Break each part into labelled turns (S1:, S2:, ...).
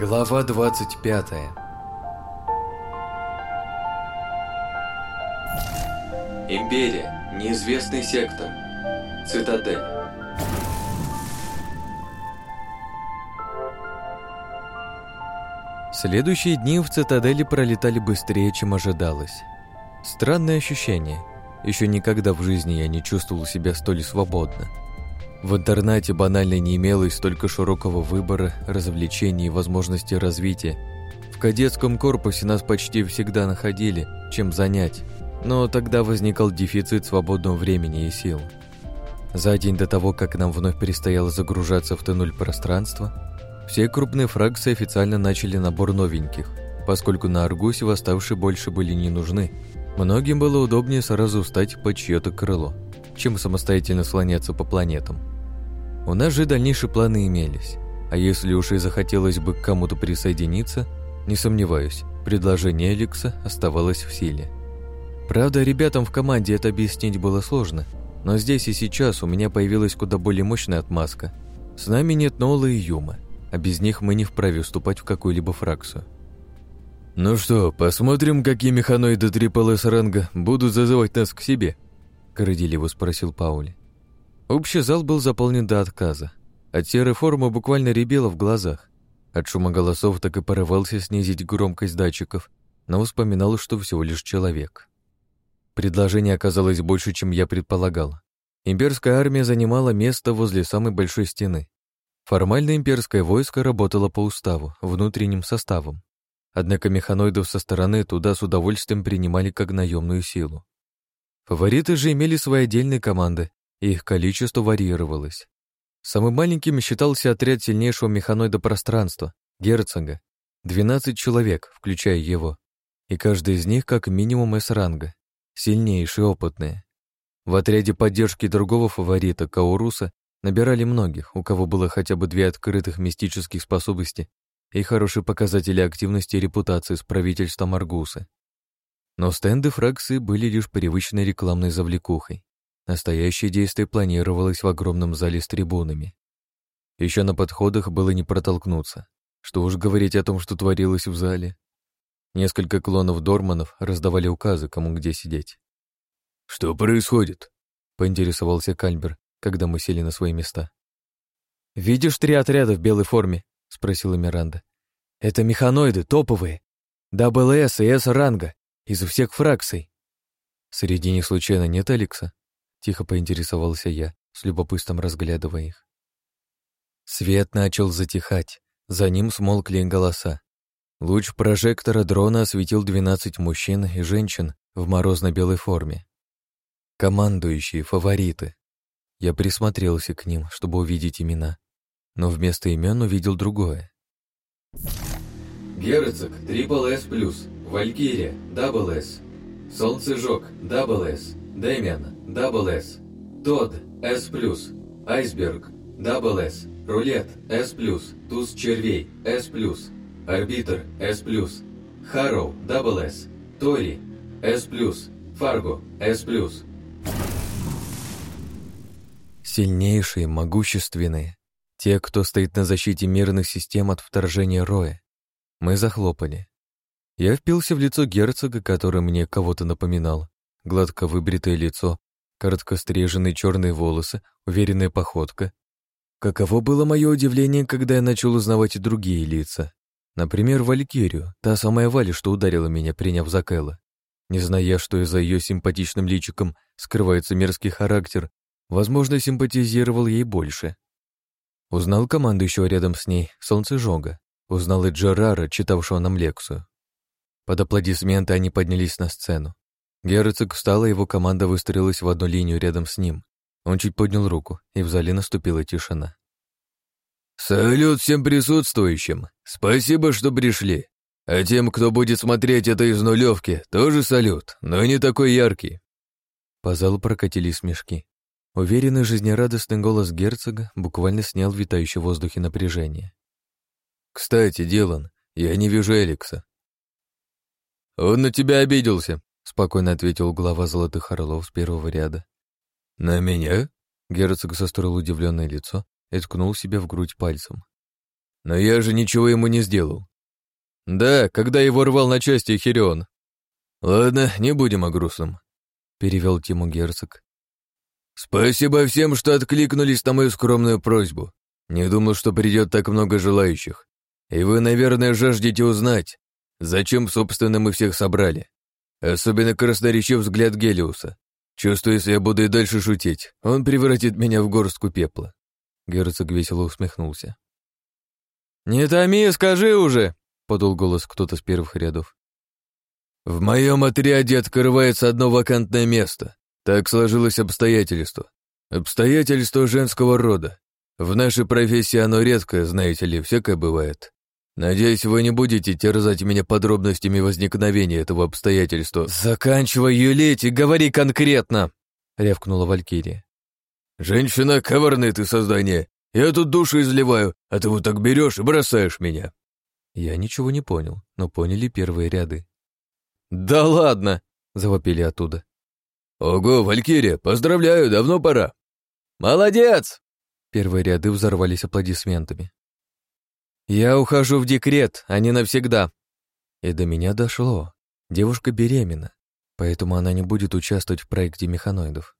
S1: Глава 25
S2: Империя. Неизвестный сектор. Цитадель.
S1: Следующие дни в цитадели пролетали быстрее, чем ожидалось. Странное ощущение. Еще никогда в жизни я не чувствовал себя столь свободно. В интернете банально не имелось столько широкого выбора, развлечений и возможностей развития. В кадетском корпусе нас почти всегда находили, чем занять, но тогда возникал дефицит свободного времени и сил. За день до того, как нам вновь перестояло загружаться в Т0 пространство, все крупные фракции официально начали набор новеньких, поскольку на Аргусе восставшие больше были не нужны. Многим было удобнее сразу встать под чье-то крыло – чем самостоятельно слоняться по планетам. У нас же дальнейшие планы имелись, а если уж и захотелось бы к кому-то присоединиться, не сомневаюсь, предложение Эликса оставалось в силе. Правда, ребятам в команде это объяснить было сложно, но здесь и сейчас у меня появилась куда более мощная отмазка. С нами нет Нола и Юма, а без них мы не вправе вступать в какую-либо фракцию.
S3: «Ну что, посмотрим, какие механоиды 3 ранга будут зазывать нас к себе», городиливо спросил Паули.
S1: Общий зал был заполнен до отказа. а серой формы буквально ребело в глазах. От шума голосов так и порывался снизить громкость датчиков, но вспоминал, что всего лишь человек. Предложение оказалось больше, чем я предполагал. Имперская армия занимала место возле самой большой стены. Формально имперское войско работало по уставу, внутренним составом. Однако механоидов со стороны туда с удовольствием принимали как наемную силу. Фавориты же имели свои отдельные команды, и их количество варьировалось. Самым маленьким считался отряд сильнейшего механоида пространства, герцога. 12 человек, включая его. И каждый из них как минимум С-ранга. Сильнейшие опытные. В отряде поддержки другого фаворита, Кауруса, набирали многих, у кого было хотя бы две открытых мистических способности и хорошие показатели активности и репутации с правительством Аргуса. Но стенды фракции были лишь привычной рекламной завлекухой. Настоящее действие планировалось в огромном зале с трибунами. Еще на подходах было не протолкнуться. Что уж говорить о том, что творилось в зале. Несколько клонов Дорманов раздавали указы, кому где сидеть.
S3: «Что происходит?»
S1: — поинтересовался Кальбер, когда мы сели на свои места. «Видишь три отряда в белой форме?» — спросила Миранда. «Это механоиды, топовые. Дабл-С и С-ранга из всех фракций. Среди них случайно нет Алекса? Тихо поинтересовался я, с любопытством разглядывая их. Свет начал затихать, за ним смолкли голоса. Луч прожектора дрона осветил 12 мужчин и женщин в морозно-белой форме. Командующие, фавориты. Я присмотрелся к ним, чтобы увидеть имена, но вместо имен увидел другое.
S2: Герцог, triple S plus, Валькирия, double S, Солнцежог, double S, Дэмиан, double S, Тодд S+, Айсберг, double S, Рулет, S+, Туз червей, S+, Арбитр, S+, Харроу, Даблэс, Тори, С+, Фарго, С+.
S1: Сильнейшие, могущественные. Те, кто стоит на защите мирных систем от вторжения Роя. Мы захлопали. Я впился в лицо герцога, который мне кого-то напоминал. Гладко выбритое лицо, коротко стриженные черные волосы, уверенная походка. Каково было мое удивление, когда я начал узнавать и другие лица. Например, Валькирию, та самая Валя, что ударила меня, приняв за Кэлла. Не зная, что из-за ее симпатичным личиком скрывается мерзкий характер, возможно, симпатизировал ей больше. Узнал команду еще рядом с ней, Солнцежога. Узнал и Джерара, читавшего нам лекцию. Под аплодисменты они поднялись на сцену. Герцог встал, и его команда выстроилась в одну линию рядом с ним. Он чуть поднял руку, и в зале наступила тишина.
S3: «Салют всем присутствующим! Спасибо, что пришли! А тем, кто будет смотреть это из нулевки, тоже салют, но не такой яркий!»
S1: По залу прокатились мешки. Уверенный жизнерадостный голос герцога буквально снял витающее в воздухе напряжение.
S3: «Кстати, Дилан, я не вижу Эликса.
S1: «Он на тебя обиделся», — спокойно ответил глава золотых орлов с первого ряда.
S3: «На меня?»
S1: — герцог состроил удивленное лицо и ткнул себя в грудь пальцем.
S3: «Но я же ничего ему не сделал».
S1: «Да, когда его рвал на части Хирион».
S3: «Ладно, не будем о грустном», — перевел тему герцог. «Спасибо всем, что откликнулись на мою скромную просьбу. Не думал, что придет так много желающих. И вы, наверное, жаждете узнать, Зачем, собственно, мы всех собрали? Особенно красноречив взгляд Гелиуса. Чувствую, если я буду и дальше шутить, он превратит меня в горстку пепла. Герцог весело усмехнулся.
S1: «Не томи, скажи уже!» — Подул голос кто-то с первых рядов.
S3: «В моем отряде открывается одно вакантное место. Так сложилось обстоятельство. Обстоятельство женского рода. В нашей профессии оно редкое, знаете ли, всякое бывает. Надеюсь, вы не будете терзать меня подробностями возникновения этого обстоятельства.
S1: Заканчивай юлить и говори конкретно, рявкнула Валькирия.
S3: Женщина, коварное ты создание. Я тут душу изливаю, а ты вот так берешь и бросаешь меня.
S1: Я ничего не понял, но поняли первые ряды. Да ладно, завопили оттуда.
S3: Ого, Валькирия, поздравляю, давно пора.
S1: Молодец! Первые ряды взорвались аплодисментами. «Я ухожу в декрет, а не навсегда». И до меня дошло. Девушка беременна, поэтому она не будет участвовать в проекте механоидов.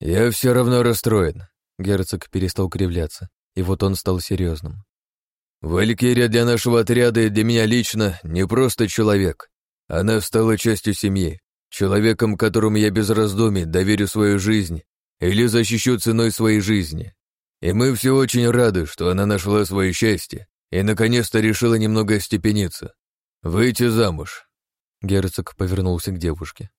S3: «Я все равно расстроен», —
S1: герцог перестал кривляться, и вот он стал серьезным.
S3: «Валькирия для нашего отряда и для меня лично не просто человек. Она стала частью семьи, человеком, которому я без раздумий доверю свою жизнь или защищу ценой своей жизни. И мы все очень рады, что она нашла свое счастье и, наконец-то, решила немного остепениться. Выйти замуж.
S1: Герцог повернулся к девушке.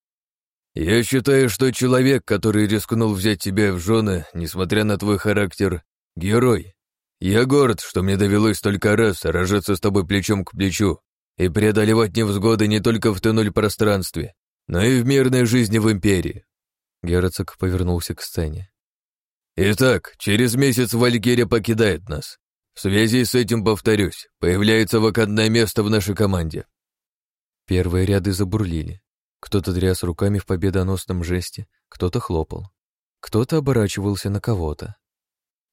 S3: «Я считаю, что человек, который рискнул взять тебя в жены, несмотря на твой характер, герой. Я горд, что мне довелось только раз рожаться с тобой плечом к плечу и преодолевать невзгоды не только в тынуль пространстве, но и в мирной жизни в Империи».
S1: Герцог повернулся к сцене.
S3: Итак, через месяц Валькирия покидает нас. В связи с этим, повторюсь, появляется вакантное место в нашей команде.
S1: Первые ряды забурлили. Кто-то тряс руками в победоносном жесте, кто-то хлопал. Кто-то оборачивался на кого-то.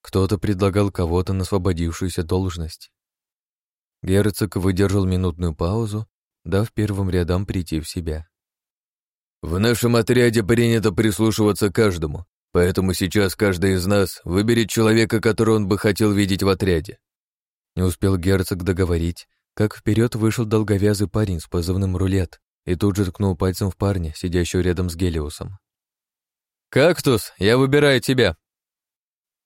S1: Кто-то предлагал кого-то на освободившуюся должность. Герцог выдержал минутную паузу, дав первым рядам прийти в себя.
S3: «В нашем отряде принято прислушиваться каждому, Поэтому сейчас каждый из нас выберет человека, которого он бы хотел видеть в отряде».
S1: Не успел герцог договорить, как вперед вышел долговязый парень с позывным «Рулет» и тут же ткнул пальцем в парня, сидящего рядом с Гелиусом. «Кактус, я выбираю тебя!»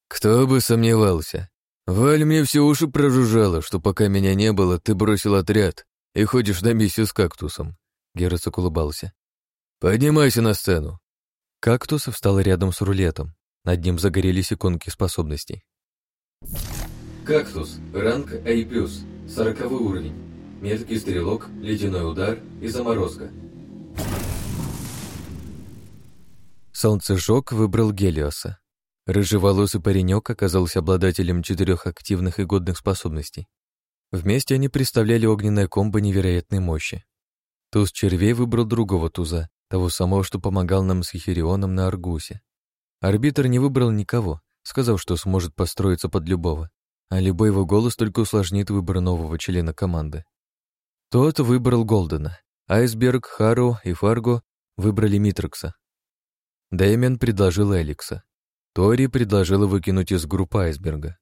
S3: «Кто бы сомневался. Валь мне все уши прожужжала, что пока меня не было, ты бросил отряд и ходишь на миссию с кактусом», — герцог улыбался. «Поднимайся на сцену.
S1: Кактус встал рядом с рулетом. Над ним загорелись иконки способностей.
S2: Кактус. Ранг A+, Сороковой уровень. Меткий стрелок, ледяной удар и заморозка.
S1: Солнцежок выбрал Гелиоса. Рыжеволосый паренек оказался обладателем четырех активных и годных способностей. Вместе они представляли огненное комбо невероятной мощи. Туз червей выбрал другого туза, того самого, что помогал нам с Хирионом на Аргусе. Арбитр не выбрал никого, сказав, что сможет построиться под любого, а любой его голос только усложнит выбор нового члена команды. Тот выбрал Голдена, Айсберг, Хару и Фарго выбрали Митрекса. Дэмиан предложил Эликса. Тори предложила выкинуть из группы Айсберга.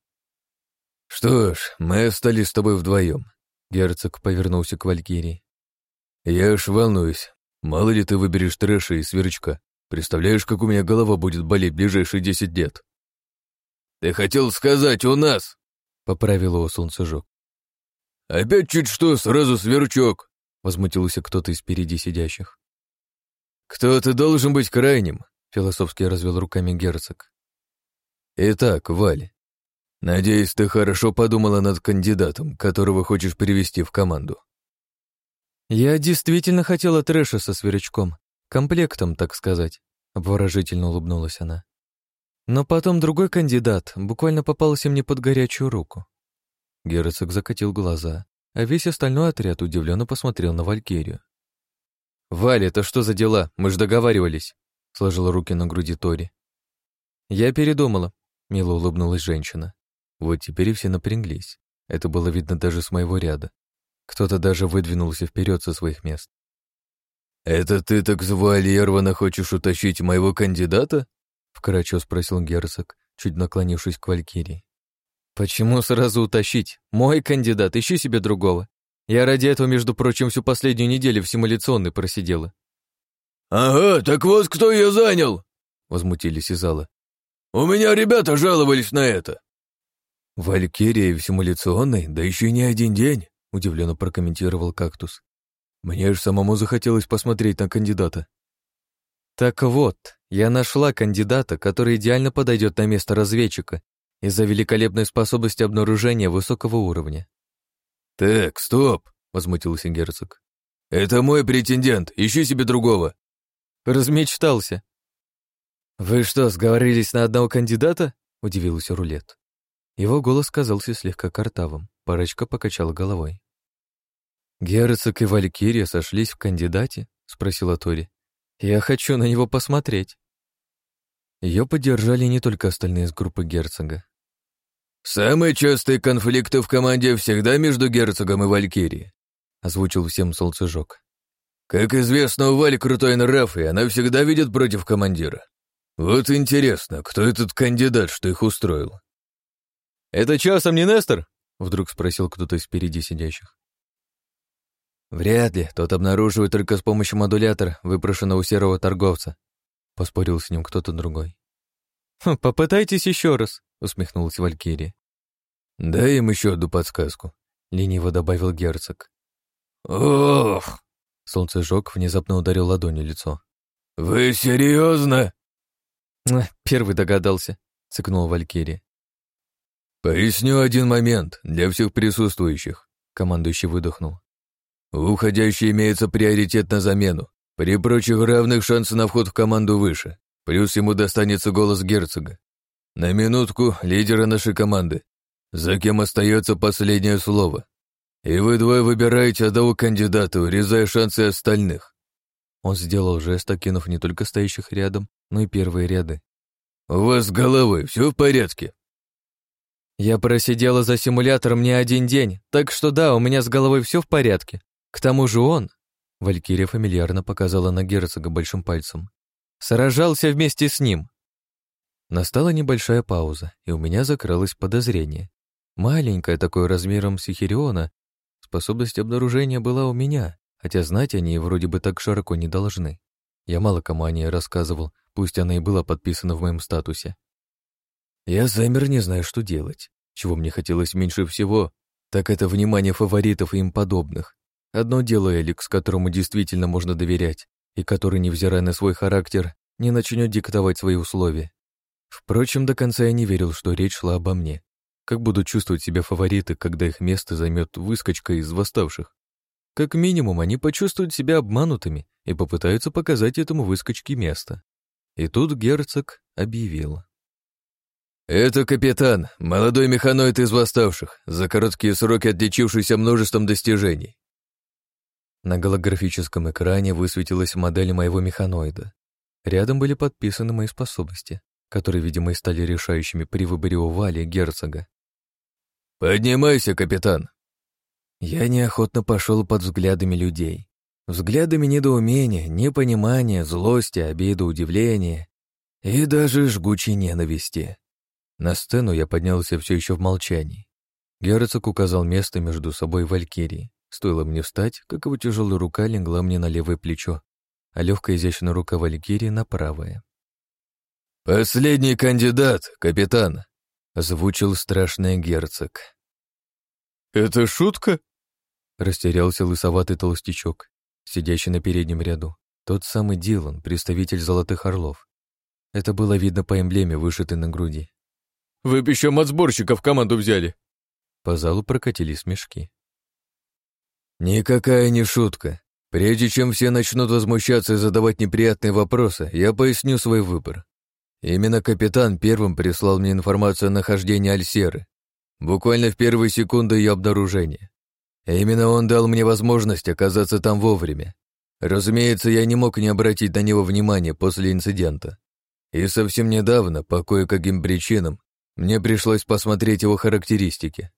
S3: «Что ж, мы остались с тобой вдвоем», — герцог повернулся к Валькирии. «Я уж волнуюсь, Мало ли ты выберешь трэша и сверчка. Представляешь, как у меня голова будет болеть ближайшие десять лет. Ты хотел сказать у нас, поправил его солнцежок. Опять чуть что, сразу сверчок, возмутился кто-то из впереди сидящих. Кто-то должен быть крайним, философски развел руками герцог. Итак, Валь, надеюсь, ты хорошо подумала над кандидатом, которого хочешь привести в команду.
S1: «Я действительно хотела трэша со сверчком, комплектом, так сказать», — обворожительно улыбнулась она. Но потом другой кандидат буквально попался мне под горячую руку. Герцог закатил глаза, а весь остальной отряд удивленно посмотрел на Валькирию. «Валя, это что за дела? Мы же договаривались!» — сложила руки на груди Тори. «Я передумала», — мило улыбнулась женщина. Вот теперь и все напряглись. Это было видно даже с моего ряда, кто-то даже выдвинулся вперед со своих мест.
S3: «Это ты так завуалированно хочешь утащить моего кандидата?» — вкратчо спросил герцог, чуть наклонившись к Валькирии.
S1: «Почему сразу утащить? Мой кандидат, ищи себе другого. Я ради этого, между прочим, всю последнюю неделю в симуляционной просидела».
S3: «Ага, так вот кто ее занял!» — возмутились из зала. «У меня ребята жаловались на это!» «Валькирия в симуляционной, да еще не один день!» удивленно прокомментировал кактус. Мне же самому захотелось посмотреть на кандидата.
S1: Так вот, я нашла кандидата, который идеально подойдет на место разведчика из-за великолепной способности обнаружения высокого уровня.
S3: Так, стоп, возмутился герцог. Это мой претендент, ищи себе другого.
S1: Размечтался. Вы что, сговорились на одного кандидата? удивился рулет. Его голос казался слегка картавым. Парочка покачала головой. «Герцог и Валькирия сошлись в кандидате?» — спросила Тори. «Я хочу на него посмотреть». Ее поддержали не только остальные из группы герцога.
S3: «Самые частые конфликты в команде всегда между герцогом и Валькирией», — озвучил всем солнцежок. «Как известно, у Вали крутой нрав, и она всегда видит против командира. Вот интересно, кто этот кандидат, что их устроил?»
S1: «Это часом не Нестор?» — вдруг спросил кто-то из спереди сидящих.
S3: Вряд ли тот обнаруживает только с помощью модулятора, выброшенного у серого торговца. Поспорил с ним кто-то другой.
S1: Хм, «Попытайтесь еще раз», — усмехнулась Валькирия.
S3: «Дай им еще одну подсказку», — лениво добавил герцог.
S1: «Ох!» Солнце — солнцежог внезапно ударил ладонью лицо.
S3: «Вы серьезно?
S1: Э, «Первый догадался», — цыкнул Валькирия.
S3: «Поясню один момент для всех присутствующих», — командующий выдохнул. Уходящий имеется приоритет на замену. При прочих равных шансы на вход в команду выше. Плюс ему достанется голос герцога. На минутку лидера нашей команды. За кем остается последнее слово. И вы двое выбираете одного кандидата, урезая шансы остальных.
S1: Он сделал жест, окинув не только стоящих рядом, но и первые ряды.
S3: «У вас с головой все в порядке?»
S1: «Я просидела за симулятором не один день, так что да, у меня с головой все в порядке. К тому же он, Валькирия фамильярно показала на герцога большим пальцем, сражался вместе с ним. Настала небольшая пауза, и у меня закрылось подозрение. Маленькая такой размером сихириона, способность обнаружения была у меня, хотя знать они вроде бы так широко не должны. Я мало кому о ней рассказывал, пусть она и была подписана в моем статусе. Я замер, не знаю, что делать. Чего мне хотелось меньше всего, так это внимание фаворитов и им подобных. Одно дело Эликс, которому действительно можно доверять, и который, невзирая на свой характер, не начнет диктовать свои условия. Впрочем, до конца я не верил, что речь шла обо мне. Как будут чувствовать себя фавориты, когда их место займет выскочка из восставших? Как минимум, они почувствуют себя обманутыми и попытаются показать этому выскочке место. И тут герцог объявил.
S3: «Это капитан, молодой механоид из восставших, за короткие сроки отличившийся множеством достижений.
S1: На голографическом экране высветилась модель моего механоида. Рядом были подписаны мои способности, которые, видимо, и стали решающими при выборе Ували герцога.
S3: «Поднимайся, капитан!»
S1: Я неохотно пошел под взглядами людей. Взглядами недоумения, непонимания, злости, обиды, удивления и даже жгучей ненависти. На сцену я поднялся все еще в молчании. Герцог указал место между собой и Валькирией. Стоило мне встать, как его тяжелая рука легла мне на левое плечо, а легкая изящная рука Валькирии на правое.
S3: «Последний кандидат, капитан!» — озвучил страшный герцог.
S1: «Это шутка?» — растерялся лысоватый толстячок, сидящий на переднем ряду. Тот самый Дилан, представитель Золотых Орлов. Это было видно по эмблеме, вышитой на груди.
S3: «Вы б еще мацборщика в команду взяли!»
S1: По залу прокатились мешки.
S3: Никакая не шутка. Прежде чем все начнут возмущаться и задавать неприятные вопросы, я поясню свой выбор. Именно капитан первым прислал мне информацию о нахождении Альсеры. Буквально в первые секунды ее обнаружения. Именно он дал мне возможность оказаться там вовремя. Разумеется, я не мог не обратить на него внимания после инцидента. И совсем недавно, по кое-каким причинам, мне пришлось посмотреть его характеристики.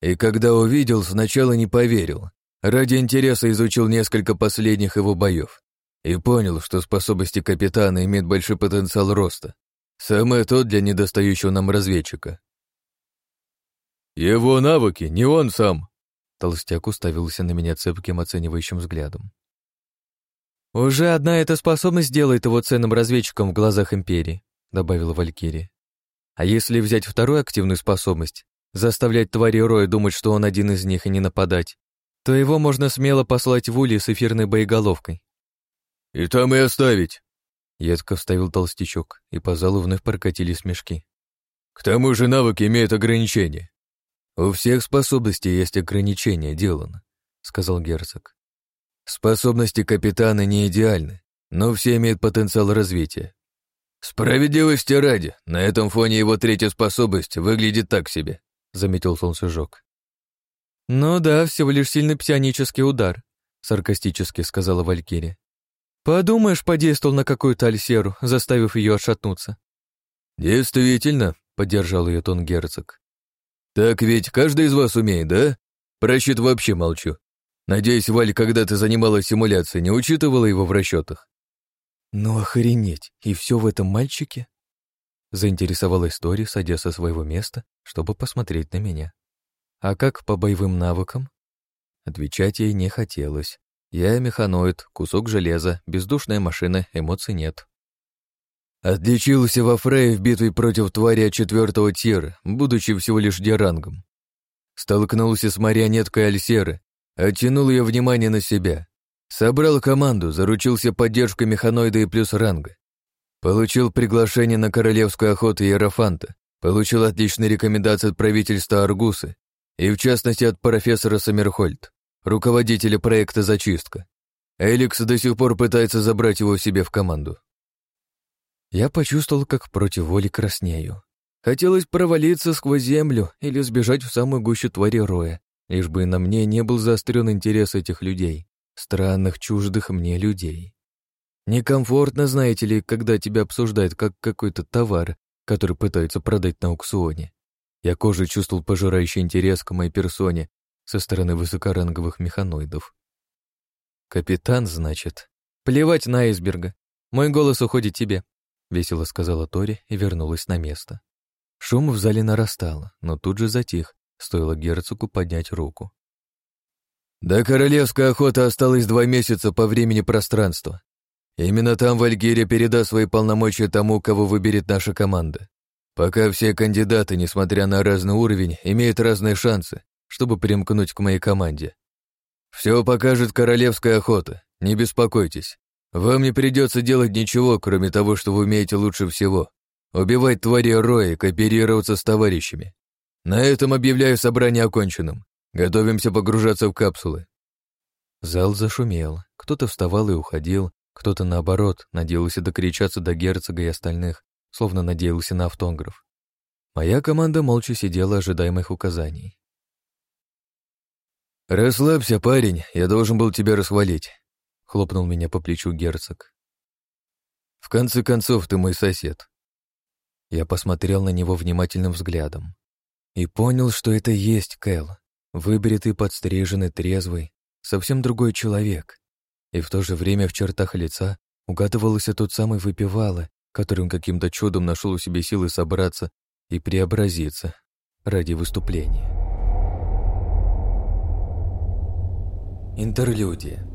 S3: И когда увидел, сначала не поверил, Ради интереса изучил несколько последних его боев и понял, что способности капитана имеют большой потенциал роста. Самое то для недостающего нам разведчика. «Его навыки, не он сам!» Толстяк уставился на меня цепким оценивающим взглядом.
S1: «Уже одна эта способность делает его ценным разведчиком в глазах Империи», добавила Валькирия. «А если взять вторую активную способность, заставлять твари Роя думать, что он один из них и не нападать, то его можно смело послать в улей с эфирной боеголовкой.
S3: «И там и оставить!»
S1: Едко вставил толстячок, и по залу вновь прокатились смешки.
S3: «К тому же навык имеет ограничения». «У всех способностей есть ограничения, Дилан», — сказал герцог. «Способности капитана не идеальны, но все имеют потенциал развития. «Справедливости ради, на этом фоне его третья способность выглядит так себе», — заметил солнцежок.
S1: «Ну да, всего лишь сильный псионический удар», — саркастически сказала Валькирия. «Подумаешь, подействовал на какую-то альсеру, заставив ее отшатнуться».
S3: «Действительно», — поддержал ее тон герцог. «Так ведь каждый из вас умеет, да? Про счет вообще молчу. Надеюсь, Валь, когда ты занималась симуляцией, не учитывала его в расчетах.
S1: «Ну охренеть, и все в этом мальчике?» Заинтересовалась Тори, садясь со своего места, чтобы посмотреть на меня. А как по боевым навыкам? Отвечать ей не хотелось. Я механоид, кусок железа, бездушная машина, эмоций нет.
S3: Отличился во Фрей в битве против твари четвертого тира, будучи всего лишь дерангом. Столкнулся с марионеткой Альсеры, оттянул ее внимание на себя. Собрал команду, заручился поддержкой механоида и плюс ранга. Получил приглашение на королевскую охоту Ерофанта, получил отличные рекомендации от правительства Аргусы и в частности от профессора Саммерхольд, руководителя проекта «Зачистка». Эликс до сих пор пытается забрать его себе в команду.
S1: Я почувствовал, как против воли краснею. Хотелось провалиться сквозь землю или сбежать в самую гущу твари роя, лишь бы на мне не был заострен интерес этих людей, странных, чуждых мне людей. Некомфортно, знаете ли, когда тебя обсуждают как какой-то товар, который пытаются продать на аукционе. Я кожей чувствовал пожирающий интерес к моей персоне со стороны высокоранговых механоидов. «Капитан, значит? Плевать на айсберга. Мой голос уходит тебе», — весело сказала Тори и вернулась на место. Шум в зале нарастал, но тут же затих, стоило герцогу поднять руку.
S3: «До королевской охоты осталось два месяца по времени пространства. Именно там Вальгирия передаст свои полномочия тому, кого выберет наша команда. Пока все кандидаты, несмотря на разный уровень, имеют разные шансы, чтобы примкнуть к моей команде. Все покажет королевская охота, не беспокойтесь. Вам не придется делать ничего, кроме того, что вы умеете лучше всего. Убивать твари роя и кооперироваться с товарищами. На этом объявляю собрание оконченным. Готовимся погружаться в капсулы.
S1: Зал зашумел. Кто-то вставал и уходил, кто-то, наоборот, надеялся докричаться до герцога и остальных, словно надеялся на автограф. Моя команда молча сидела, ожидая моих указаний.
S3: «Расслабься, парень, я должен был тебя расхвалить», — хлопнул меня по плечу герцог. «В конце концов, ты мой сосед».
S1: Я посмотрел на него внимательным взглядом и понял, что это есть Кэл, выбритый, подстриженный, трезвый, совсем другой человек. И в то же время в чертах лица угадывался тот самый выпивало, которым каким-то чудом нашел у себя силы собраться и преобразиться ради выступления. Интерлюдия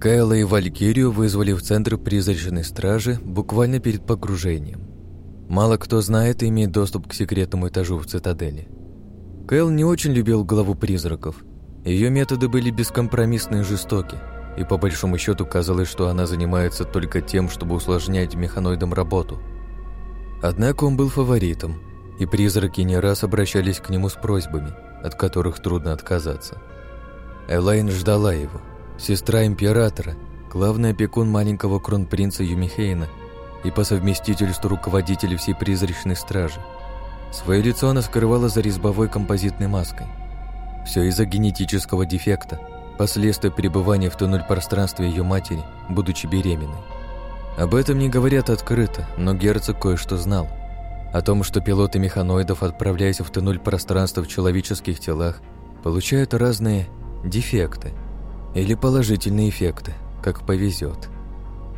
S1: Кайла и Валькирию вызвали в центр призрачной стражи буквально перед погружением. Мало кто знает и имеет доступ к секретному этажу в цитадели. Кайл не очень любил главу призраков. Ее методы были бескомпромиссны и жестоки – и по большому счету казалось, что она занимается только тем, чтобы усложнять механоидам работу. Однако он был фаворитом, и призраки не раз обращались к нему с просьбами, от которых трудно отказаться. Элайн ждала его. Сестра императора, главный опекун маленького кронпринца Юмихейна и по совместительству руководитель всей призрачной стражи. Свое лицо она скрывала за резьбовой композитной маской. Все из-за генетического дефекта – последствия пребывания в туннель пространстве ее матери, будучи беременной. Об этом не говорят открыто, но герцог кое-что знал. О том, что пилоты механоидов, отправляясь в туннель пространства в человеческих телах, получают разные дефекты или положительные эффекты, как повезет.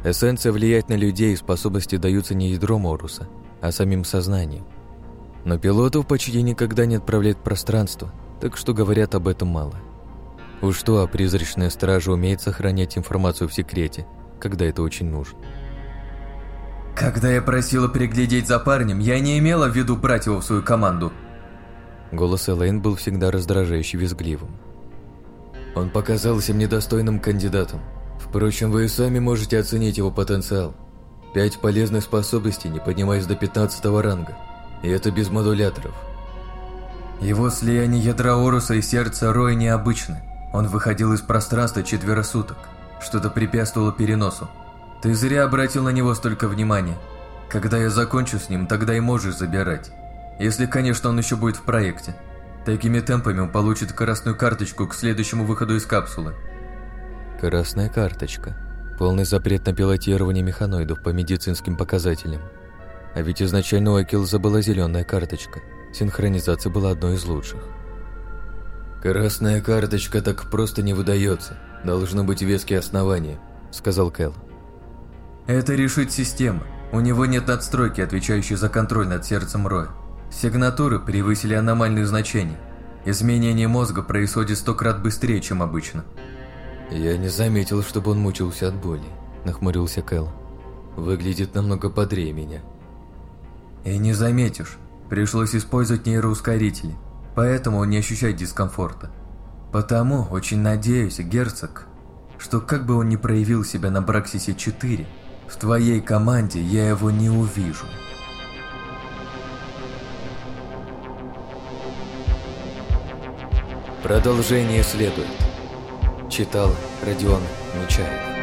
S1: Эссенция влияет на людей, и способности даются не ядром Оруса, а самим сознанием. Но пилотов почти никогда не отправляют в пространство, так что говорят об этом мало. Уж что, а призрачная стража умеет сохранять информацию в секрете, когда это очень нужно.
S4: Когда я просила переглядеть за парнем, я не имела в виду брать его в свою команду.
S1: Голос Элейн был всегда раздражающе визгливым.
S3: Он показался мне достойным кандидатом. Впрочем, вы и сами можете оценить его потенциал. Пять полезных способностей, не поднимаясь до 15 ранга. И это без модуляторов.
S4: Его слияние ядра Оруса и сердца Роя необычны. Он выходил из пространства четверо суток. Что-то препятствовало переносу. Ты зря обратил на него столько внимания. Когда я закончу с ним, тогда и можешь забирать. Если, конечно, он еще будет в проекте. Такими темпами он получит красную карточку к следующему выходу из капсулы.
S1: Красная карточка. Полный запрет на пилотирование механоидов по медицинским показателям. А ведь изначально у Акилза была зеленая карточка. Синхронизация была одной из лучших.
S3: «Красная карточка так просто не выдается. Должны быть веские основания», — сказал Кэл.
S4: «Это решит система. У него нет надстройки, отвечающей за контроль над сердцем Роя. Сигнатуры превысили аномальные значения. Изменение мозга происходит сто крат быстрее, чем обычно».
S3: «Я не заметил, чтобы он мучился от боли», — нахмурился Кэл. «Выглядит намного бодрее меня».
S4: «И не заметишь. Пришлось использовать нейроускорители поэтому не ощущай дискомфорта. Потому очень надеюсь, герцог, что как бы он ни проявил себя на Браксисе 4, в твоей команде я его не увижу.
S1: Продолжение следует. Читал Родион Нечаев.